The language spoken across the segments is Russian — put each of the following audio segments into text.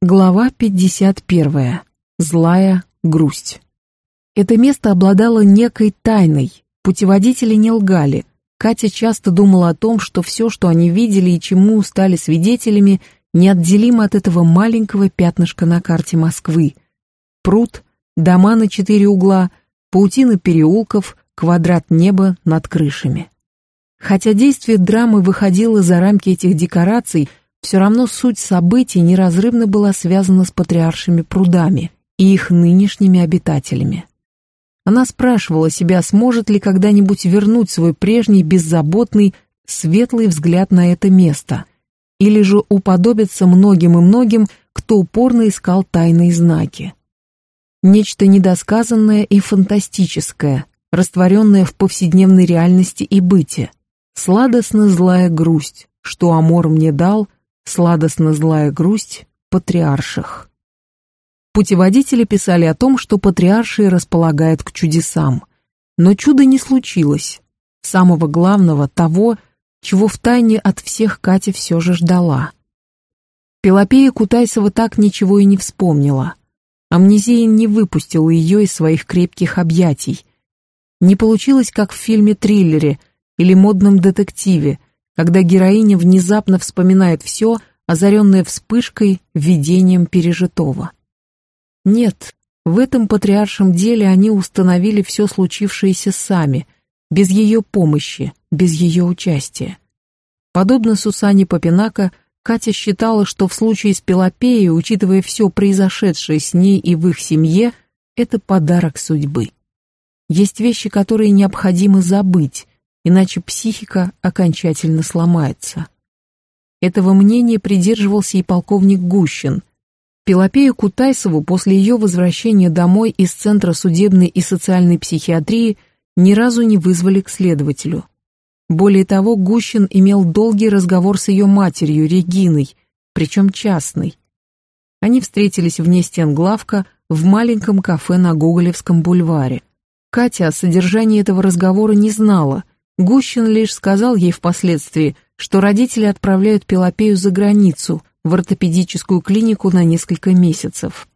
Глава 51. Злая грусть. Это место обладало некой тайной. Путеводители не лгали. Катя часто думала о том, что все, что они видели и чему стали свидетелями, неотделимо от этого маленького пятнышка на карте Москвы. Пруд, дома на четыре угла, паутина переулков, квадрат неба над крышами. Хотя действие драмы выходило за рамки этих декораций, все равно суть событий неразрывно была связана с патриаршими прудами и их нынешними обитателями. Она спрашивала себя, сможет ли когда-нибудь вернуть свой прежний беззаботный, светлый взгляд на это место, или же уподобиться многим и многим, кто упорно искал тайные знаки. Нечто недосказанное и фантастическое, растворенное в повседневной реальности и быте. Сладостно злая грусть, что Амор мне дал, сладостно злая грусть патриарших. Путеводители писали о том, что патриаршие располагают к чудесам. Но чуда не случилось. Самого главного, того, чего втайне от всех Катя все же ждала. Пелопея Кутайсова так ничего и не вспомнила. Амнезия не выпустила ее из своих крепких объятий. Не получилось, как в фильме-триллере или модном детективе, когда героиня внезапно вспоминает все, озаренное вспышкой, видением пережитого. Нет, в этом патриаршем деле они установили все случившееся сами, без ее помощи, без ее участия. Подобно Сусане Попинака, Катя считала, что в случае с Пелопеей, учитывая все произошедшее с ней и в их семье, это подарок судьбы. Есть вещи, которые необходимо забыть, иначе психика окончательно сломается. Этого мнения придерживался и полковник Гущин. Пелопею Кутайсову после ее возвращения домой из Центра судебной и социальной психиатрии ни разу не вызвали к следователю. Более того, Гущин имел долгий разговор с ее матерью, Региной, причем частный. Они встретились вне стен главка в маленьком кафе на Гоголевском бульваре. Катя о содержании этого разговора не знала, Гущин лишь сказал ей впоследствии, что родители отправляют Пелопею за границу, в ортопедическую клинику на несколько месяцев.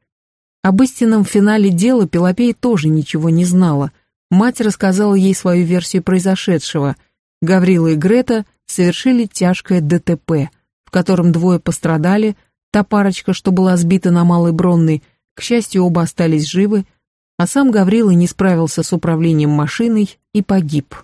Об истинном финале дела Пелопея тоже ничего не знала. Мать рассказала ей свою версию произошедшего. Гаврила и Грета совершили тяжкое ДТП, в котором двое пострадали, та парочка, что была сбита на Малой Бронной, к счастью, оба остались живы, а сам Гаврила не справился с управлением машиной и погиб.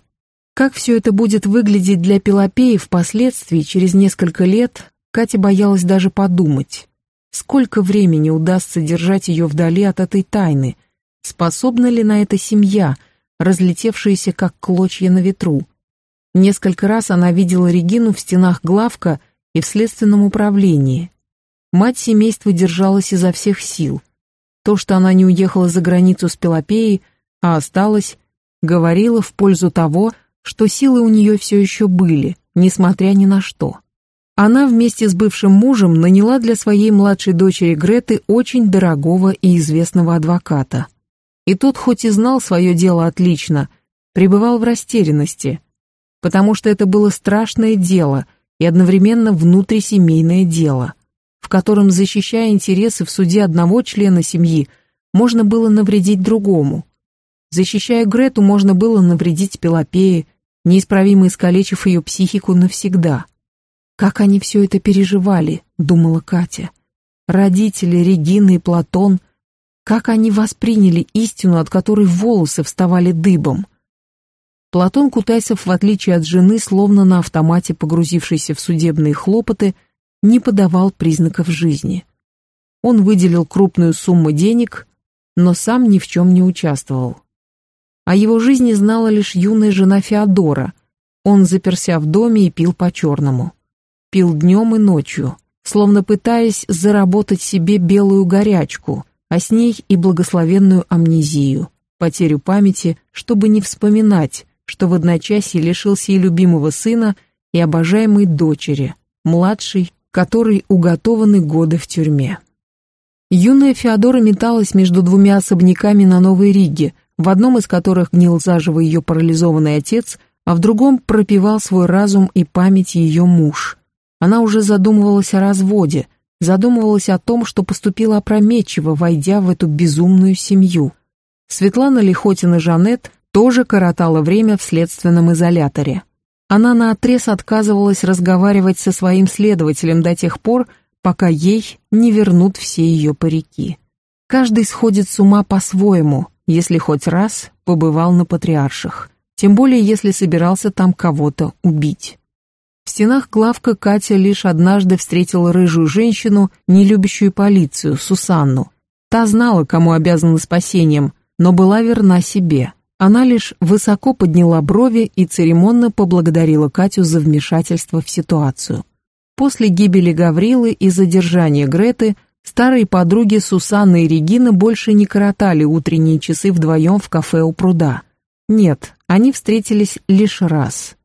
Как все это будет выглядеть для Пелопеи впоследствии, через несколько лет, Катя боялась даже подумать. Сколько времени удастся держать ее вдали от этой тайны? Способна ли на это семья, разлетевшаяся как клочья на ветру? Несколько раз она видела Регину в стенах главка и в следственном управлении. Мать семейства держалась изо всех сил. То, что она не уехала за границу с Пелопеей, а осталась, говорила в пользу того, что силы у нее все еще были, несмотря ни на что. Она вместе с бывшим мужем наняла для своей младшей дочери Греты очень дорогого и известного адвоката. И тот хоть и знал свое дело отлично, пребывал в растерянности, потому что это было страшное дело и одновременно внутрисемейное дело, в котором, защищая интересы в суде одного члена семьи, можно было навредить другому. Защищая Грету, можно было навредить Пелопее, неисправимо искалечив ее психику навсегда. Как они все это переживали, думала Катя. Родители Регины и Платон, как они восприняли истину, от которой волосы вставали дыбом. Платон Кутайсов, в отличие от жены, словно на автомате погрузившийся в судебные хлопоты, не подавал признаков жизни. Он выделил крупную сумму денег, но сам ни в чем не участвовал. О его жизни знала лишь юная жена Феодора. Он заперся в доме и пил по-черному. Пил днем и ночью, словно пытаясь заработать себе белую горячку, а с ней и благословенную амнезию, потерю памяти, чтобы не вспоминать, что в одночасье лишился и любимого сына, и обожаемой дочери, младшей, которой уготованы годы в тюрьме. Юная Феодора металась между двумя особняками на Новой Риге, в одном из которых гнил заживо ее парализованный отец, а в другом пропивал свой разум и память ее муж. Она уже задумывалась о разводе, задумывалась о том, что поступила опрометчиво, войдя в эту безумную семью. Светлана Лихотина Жанет тоже коротала время в следственном изоляторе. Она наотрез отказывалась разговаривать со своим следователем до тех пор, пока ей не вернут все ее парики. Каждый сходит с ума по-своему, если хоть раз побывал на патриарших, тем более если собирался там кого-то убить. В стенах главка Катя лишь однажды встретила рыжую женщину, не любящую полицию, Сусанну. Та знала, кому обязана спасением, но была верна себе. Она лишь высоко подняла брови и церемонно поблагодарила Катю за вмешательство в ситуацию. После гибели Гаврилы и задержания Греты старые подруги Сусанна и Регина больше не коротали утренние часы вдвоем в кафе у пруда. Нет, они встретились лишь раз.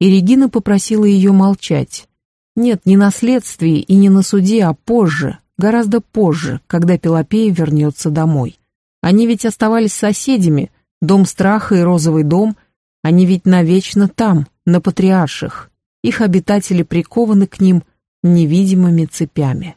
И Регина попросила ее молчать. Нет, не на следствии и не на суде, а позже, гораздо позже, когда Пелопея вернется домой. Они ведь оставались соседями, дом страха и розовый дом, они ведь навечно там, на Патриарших. Их обитатели прикованы к ним невидимыми цепями.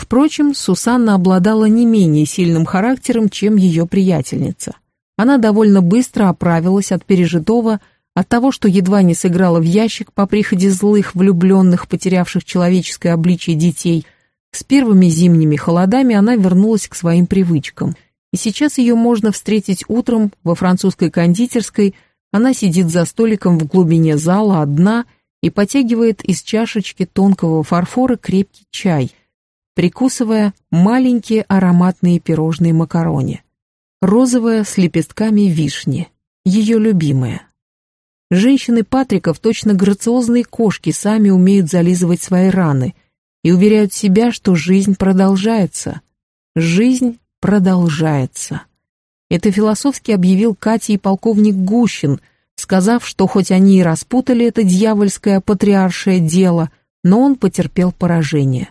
Впрочем, Сусанна обладала не менее сильным характером, чем ее приятельница. Она довольно быстро оправилась от пережитого, от того, что едва не сыграла в ящик по приходе злых, влюбленных, потерявших человеческое обличие детей. С первыми зимними холодами она вернулась к своим привычкам – и сейчас ее можно встретить утром во французской кондитерской, она сидит за столиком в глубине зала одна и потягивает из чашечки тонкого фарфора крепкий чай, прикусывая маленькие ароматные пирожные макарони. Розовая с лепестками вишни, ее любимая. Женщины Патриков, точно грациозные кошки, сами умеют зализывать свои раны и уверяют себя, что жизнь продолжается. Жизнь продолжается. Это философски объявил Кате и полковник Гущин, сказав, что хоть они и распутали это дьявольское патриаршее дело, но он потерпел поражение.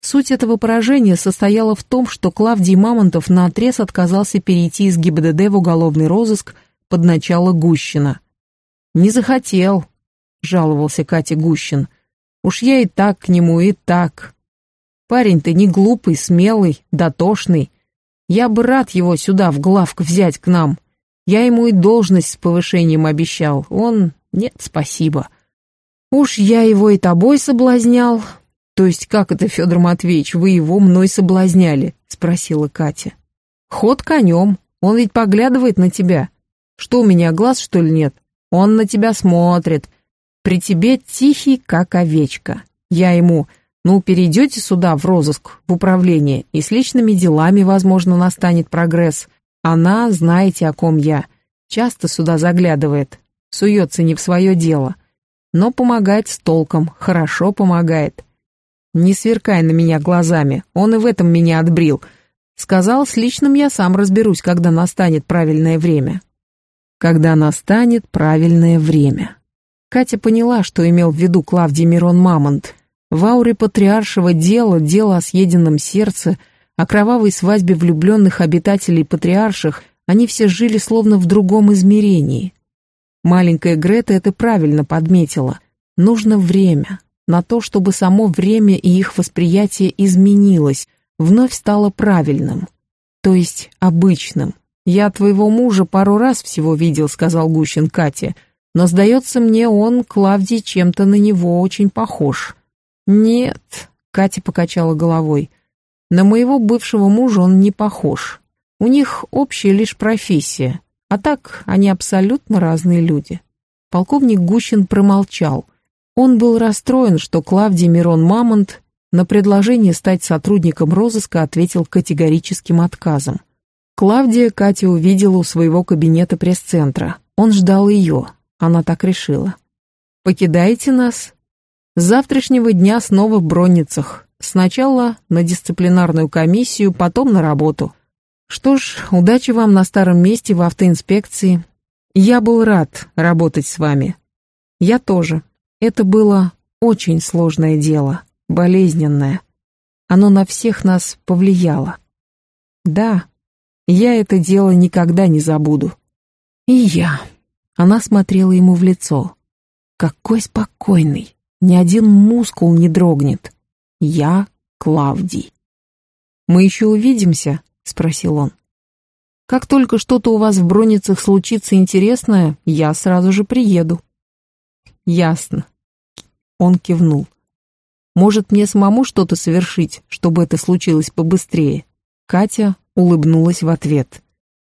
Суть этого поражения состояла в том, что Клавдий Мамонтов наотрез отказался перейти из ГИБДД в уголовный розыск под начало Гущина. «Не захотел», — жаловался Катя Гущин. «Уж я и так к нему, и так. Парень ты не глупый, смелый, дотошный. Я бы рад его сюда в главк взять к нам. Я ему и должность с повышением обещал. Он... Нет, спасибо. Уж я его и тобой соблазнял. То есть как это, Федор Матвеевич, вы его мной соблазняли? Спросила Катя. Ход конем. Он ведь поглядывает на тебя. Что, у меня глаз, что ли, нет? Он на тебя смотрит. При тебе тихий, как овечка. Я ему... Ну, перейдете сюда, в розыск, в управление, и с личными делами, возможно, настанет прогресс. Она, знаете, о ком я, часто сюда заглядывает, суется не в свое дело. Но помогает с толком, хорошо помогает. Не сверкай на меня глазами, он и в этом меня отбрил. Сказал, с личным я сам разберусь, когда настанет правильное время. Когда настанет правильное время. Катя поняла, что имел в виду Клавдий Мирон Мамонт, в ауре патриаршего дела, дело о съеденном сердце, о кровавой свадьбе влюбленных обитателей патриарших, они все жили словно в другом измерении. Маленькая Грета это правильно подметила. Нужно время на то, чтобы само время и их восприятие изменилось, вновь стало правильным, то есть обычным. «Я твоего мужа пару раз всего видел», — сказал Гущин Кате, «но, сдается мне, он, Клавдий, чем-то на него очень похож». «Нет», — Катя покачала головой, — «на моего бывшего мужа он не похож. У них общая лишь профессия, а так они абсолютно разные люди». Полковник Гущин промолчал. Он был расстроен, что Клавдий Мирон Мамонт на предложение стать сотрудником розыска ответил категорическим отказом. Клавдия Катя увидела у своего кабинета пресс-центра. Он ждал ее. Она так решила. «Покидаете нас?» С завтрашнего дня снова в Бронницах. Сначала на дисциплинарную комиссию, потом на работу. Что ж, удачи вам на старом месте в автоинспекции. Я был рад работать с вами. Я тоже. Это было очень сложное дело, болезненное. Оно на всех нас повлияло. Да, я это дело никогда не забуду. И я. Она смотрела ему в лицо. Какой спокойный. Ни один мускул не дрогнет. Я Клавдий. «Мы еще увидимся?» — спросил он. «Как только что-то у вас в Броницах случится интересное, я сразу же приеду». «Ясно». Он кивнул. «Может, мне самому что-то совершить, чтобы это случилось побыстрее?» Катя улыбнулась в ответ.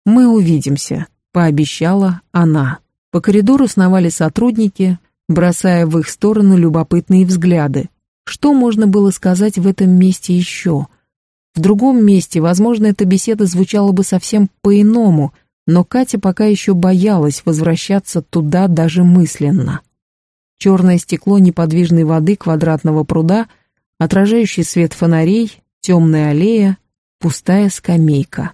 «Мы увидимся», — пообещала она. По коридору сновали сотрудники, бросая в их сторону любопытные взгляды. Что можно было сказать в этом месте еще? В другом месте, возможно, эта беседа звучала бы совсем по-иному, но Катя пока еще боялась возвращаться туда даже мысленно. Черное стекло неподвижной воды квадратного пруда, отражающий свет фонарей, темная аллея, пустая скамейка.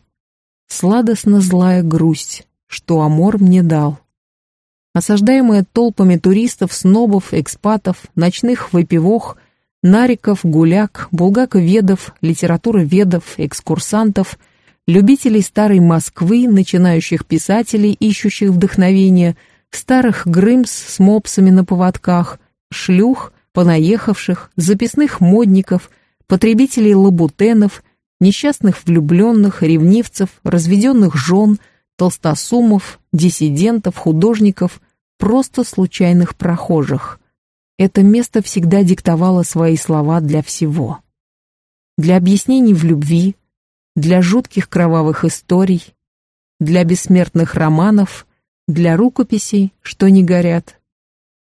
Сладостно злая грусть, что Амор мне дал осаждаемая толпами туристов, снобов, экспатов, ночных выпивох, нариков, гуляк, булгаковедов, литературоведов, экскурсантов, любителей старой Москвы, начинающих писателей, ищущих вдохновения, старых грымс с мопсами на поводках, шлюх, понаехавших, записных модников, потребителей лабутенов, несчастных влюбленных, ревнивцев, разведенных жен – толстосумов, диссидентов, художников, просто случайных прохожих. Это место всегда диктовало свои слова для всего. Для объяснений в любви, для жутких кровавых историй, для бессмертных романов, для рукописей, что не горят,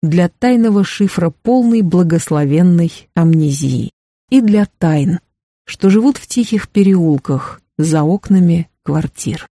для тайного шифра полной благословенной амнезии и для тайн, что живут в тихих переулках за окнами квартир.